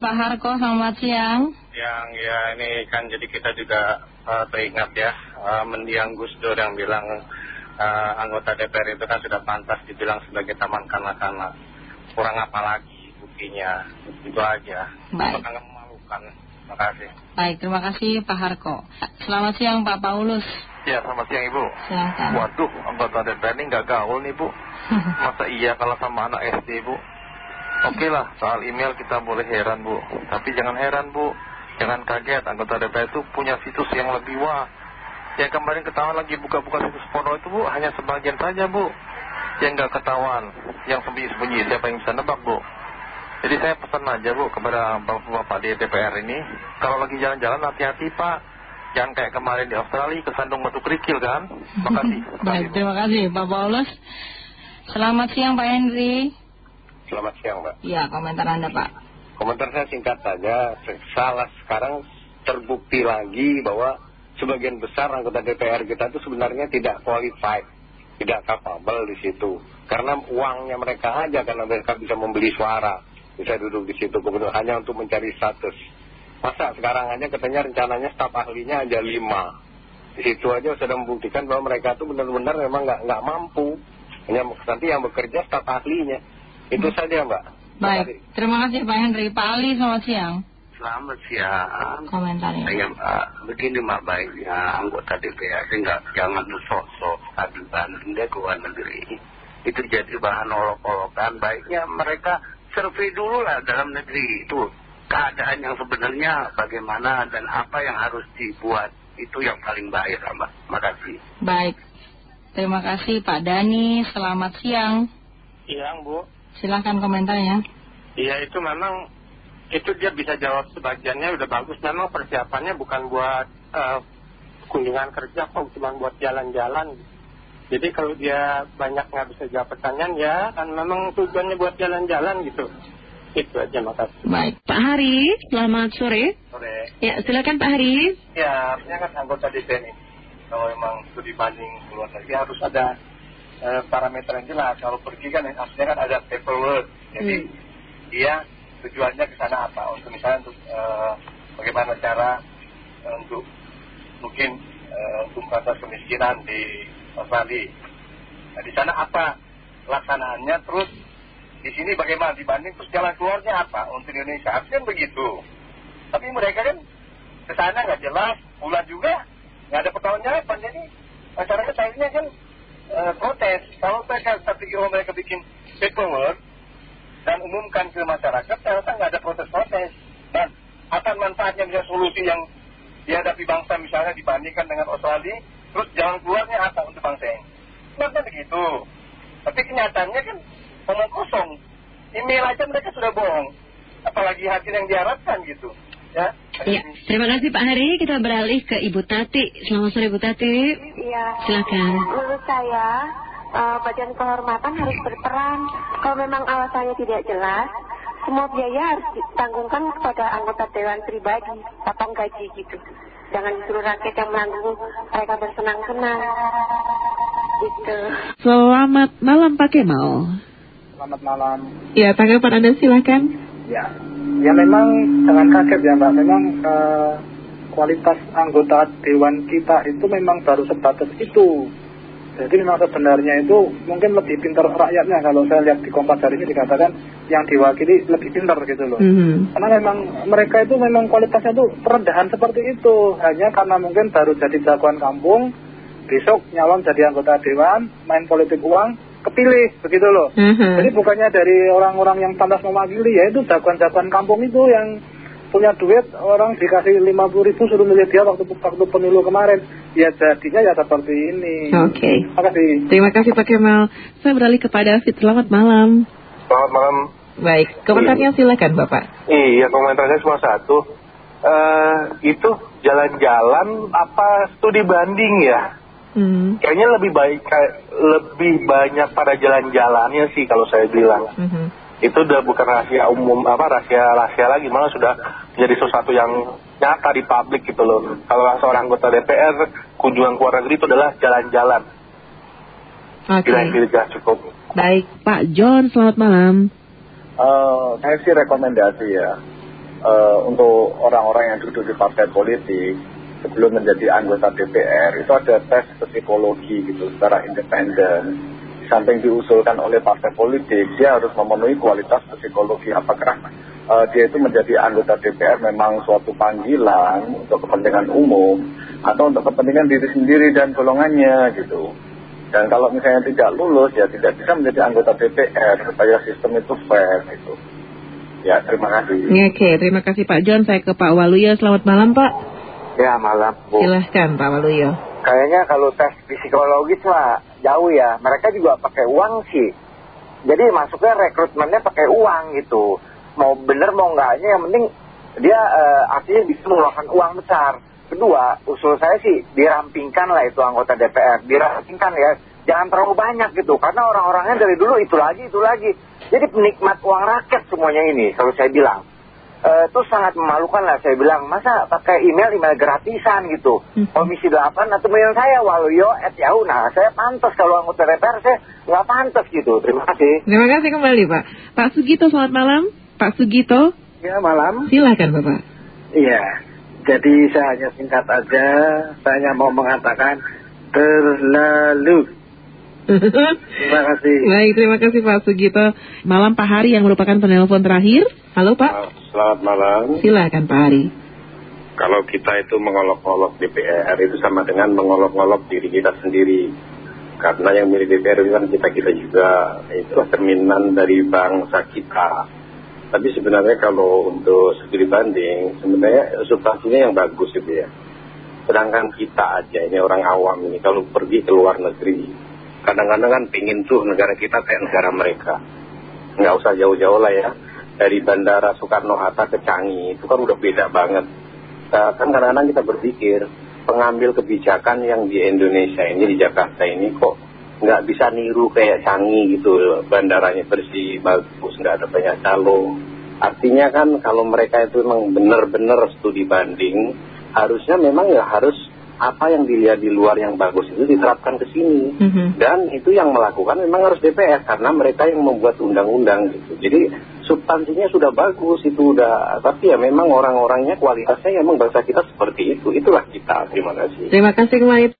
Pak Harko, selamat siang. Yang ya ini kan jadi kita juga uh, teringat ya uh, mendiang Gus Dur yang bilang uh, anggota DPR itu kan sudah pantas dibilang sebagai taman kanak-kanak. Kurang apa lagi buktinya, itu aja. Baik. Sangat memalukan. Terima kasih. Baik, terima kasih Pak Harko. Selamat siang Pak Paulus. Ya, selamat siang Ibu. Silakan. Waduh, anggota DPR ini nggak gaul nih Bu. Masa iya kalau sama anak SD Bu? Oke lah, soal email kita boleh heran Bu. Tapi jangan heran Bu. Jangan kaget, anggota DPR itu punya situs yang lebih wah. Yang kemarin ketahuan lagi buka-buka situs porno itu Bu, hanya sebagian saja Bu. Yang nggak ketahuan, yang sembunyi-sembunyi, siapa yang bisa nebak Bu. Jadi saya pesan aja Bu kepada bapak-bapak di DPR ini, kalau lagi jalan-jalan hati-hati Pak. Jangan kayak kemarin di Australia kesandung batu kerikil kan. Makasih. Baik, terima kasih Pak Paulus. Selamat siang Pak Henry. Selamat siang Mbak. Ya, komentar Anda Pak. Komentar saya singkat saja. Salah sekarang terbukti lagi bahwa sebagian besar anggota DPR kita itu sebenarnya tidak qualified. Tidak capable di situ. Karena uangnya mereka aja karena mereka bisa membeli suara. Bisa duduk di situ kebetulan hanya untuk mencari status. Masa sekarang aja katanya rencananya staf ahlinya aja lima. Di situ aja sudah membuktikan bahwa mereka itu benar-benar memang nggak nggak mampu. Hanya nanti yang bekerja staf ahlinya. Itu saja Mbak. Baik, terima kasih Pak Henry. Pak Ali, selamat siang. Selamat siang. Komentarnya. Saya Mbak, begini Mbak baiknya anggota DPR enggak jangan sok-sok adu banding deh ke luar negeri. Itu jadi bahan olok-olokan. Baiknya mereka survei dulu lah dalam negeri itu keadaan yang sebenarnya bagaimana dan apa yang harus dibuat itu yang paling baik Mbak. Makasih. Baik, terima kasih Pak Dani. Selamat siang. Siang Bu. Silahkan komentarnya. Iya itu memang itu dia bisa jawab sebagiannya udah bagus. Memang persiapannya bukan buat eh, kunjungan kerja kok, cuma buat jalan-jalan. Jadi kalau dia banyak nggak bisa jawab pertanyaan ya kan memang tujuannya buat jalan-jalan gitu. Itu aja makasih. Baik, Pak Hari, selamat sore. Sore. Ya, silakan Pak Hari. Ya artinya kan anggota DPR ini kalau memang studi banding ke luar negeri harus ada eh, parameter yang jelas. Kalau pergi kan artinya kan ada paperwork. Jadi dia tujuannya ke sana apa? Untuk misalnya untuk eh, bagaimana cara eh, untuk mungkin untuk merata kemiskinan di Australia. Nah, di sana apa laksanaannya? Terus di sini bagaimana dibanding terus jalan keluarnya apa untuk Indonesia? Artinya kan begitu. Tapi mereka kan ke sana nggak jelas, bulan juga nggak ada pertanggung jawaban. Jadi masyarakat akhirnya kan eh, protes. Kalau mereka tapi kalau mereka bikin paperwork dan umumkan ke masyarakat, saya rasa nggak ada protes-protes. Dan akan manfaatnya bisa solusi yang dihadapi bangsa misalnya dibandingkan dengan Australia, terus jalan keluarnya apa untuk bangsa ini? Kenapa begitu? Tapi kenyataannya kan omong kosong. Email aja mereka sudah bohong. Apalagi hasil yang diharapkan gitu. Ya, Ya, terima kasih Pak Hari. Kita beralih ke Ibu Tati. Selamat sore Ibu Tati. Iya. Silakan. Menurut saya, eh, badan kehormatan harus berperan. Kalau memang alasannya tidak jelas, semua biaya harus ditanggungkan kepada anggota dewan pribadi, potong gaji gitu. Jangan disuruh rakyat yang menanggung mereka bersenang-senang. Gitu. Selamat malam Pak Kemal. Selamat malam. Ya, tanggapan Anda silakan. Ya, ya memang jangan kaget ya Mbak. Memang eh, kualitas anggota dewan kita itu memang baru sebatas itu. Jadi memang sebenarnya itu mungkin lebih pintar rakyatnya kalau saya lihat di Kompas hari ini dikatakan yang diwakili lebih pintar gitu loh. Mhm. Karena memang mereka itu memang kualitasnya itu perendahan seperti itu. Hanya karena mungkin baru jadi jagoan kampung, besok nyalon jadi anggota dewan, main politik uang, kepilih begitu loh. Mhm. Jadi bukannya dari orang-orang yang pantas mewakili ya itu jagoan-jagoan kampung itu yang punya duit orang dikasih 50 ribu suruh milih dia waktu waktu pemilu kemarin ya jadinya ya seperti ini. Oke. Terima kasih. Terima kasih Pak Kemal. Saya beralih ke Pak David. Selamat malam. Selamat malam. Baik, komentarnya silakan Bapak. Iya, komentarnya cuma satu. Eh, itu jalan-jalan apa studi banding ya? Hmm. Kayaknya lebih baik, kayak- lebih banyak pada jalan-jalannya sih kalau saya bilang. Mhm. Itu udah bukan rahasia umum, apa rahasia-rahasia lagi, malah sudah menjadi sesuatu yang nyata di publik gitu loh. Kalau seorang anggota DPR, kunjungan ke luar negeri itu adalah jalan-jalan. Oke. Kira-kira cukup. Baik, Pak John, selamat malam. Eh, saya sih rekomendasi ya. eh, untuk orang-orang yang duduk di partai politik sebelum menjadi anggota DPR itu ada tes psikologi gitu secara independen samping diusulkan oleh partai politik dia harus memenuhi kualitas psikologi apakah eh, dia itu menjadi anggota DPR memang suatu panggilan untuk kepentingan umum atau untuk kepentingan diri sendiri dan golongannya gitu dan kalau misalnya tidak lulus ya tidak bisa menjadi anggota DPR supaya sistem itu fair gitu. Ya terima kasih. Oke, terima kasih Pak John. Saya ke Pak Waluyo. Selamat malam Pak. Ya malam Bu. Silahkan Pak Waluyo. Kayaknya kalau tes psikologis mah jauh ya. Mereka juga pakai uang sih. Jadi masuknya rekrutmennya pakai uang gitu. Mau bener mau enggaknya yang penting dia eh, artinya bisa mengeluarkan uang besar. Kedua, usul saya sih dirampingkan lah itu anggota DPR. Dirampingkan ya. Jangan terlalu banyak gitu. Karena orang-orangnya dari dulu itu lagi, itu lagi. Jadi penikmat uang rakyat semuanya ini kalau saya bilang. Eh, itu sangat memalukan lah saya bilang. Masa pakai email, email gratisan gitu. Komisi 8 atau email saya Waluyo at Yahoo. Nah saya pantas kalau anggota DPR saya nggak pantas gitu. Terima kasih. Terima kasih kembali Pak. Pak Sugito, selamat malam. Pak Sugito, Ya malam. silakan Bapak. Iya. Jadi saya hanya singkat aja. Saya hanya mau mengatakan terlalu. Terima kasih. Baik, terima kasih Pak Sugito. Malam Pak Hari yang merupakan penelpon terakhir. Halo Pak, Selamat malam. silakan Pak Hari. Kalau kita itu mengolok-olok DPR itu sama dengan mengolok-olok diri kita sendiri. Karena yang milik DPR itu kan kita-kita juga. Itulah cerminan dari bangsa kita. Tapi sebenarnya kalau untuk studi banding, sebenarnya substansinya yang bagus itu ya. Sedangkan kita aja, ini orang awam ini, kalau pergi ke luar negeri, kadang-kadang kan pingin tuh negara kita kayak negara mereka. Nggak usah jauh-jauh lah ya. Dari bandara Soekarno-Hatta ke Canggih, itu kan udah beda banget. Nah, kan kadang-kadang kita berpikir, pengambil kebijakan yang di Indonesia ini, di Jakarta ini kok nggak bisa niru kayak Canggih gitu. Bandaranya bersih, bagus, nggak ada banyak calo. Artinya kan kalau mereka itu memang benar-benar studi banding, harusnya memang ya harus apa yang dilihat di luar yang bagus itu diterapkan ke sini. Dan itu yang melakukan memang harus DPR karena mereka yang membuat undang-undang gitu. Jadi substansinya sudah bagus itu udah tapi ya memang orang-orangnya kualitasnya memang bangsa kita seperti itu. Itulah kita. Terima kasih. Terima kasih kembali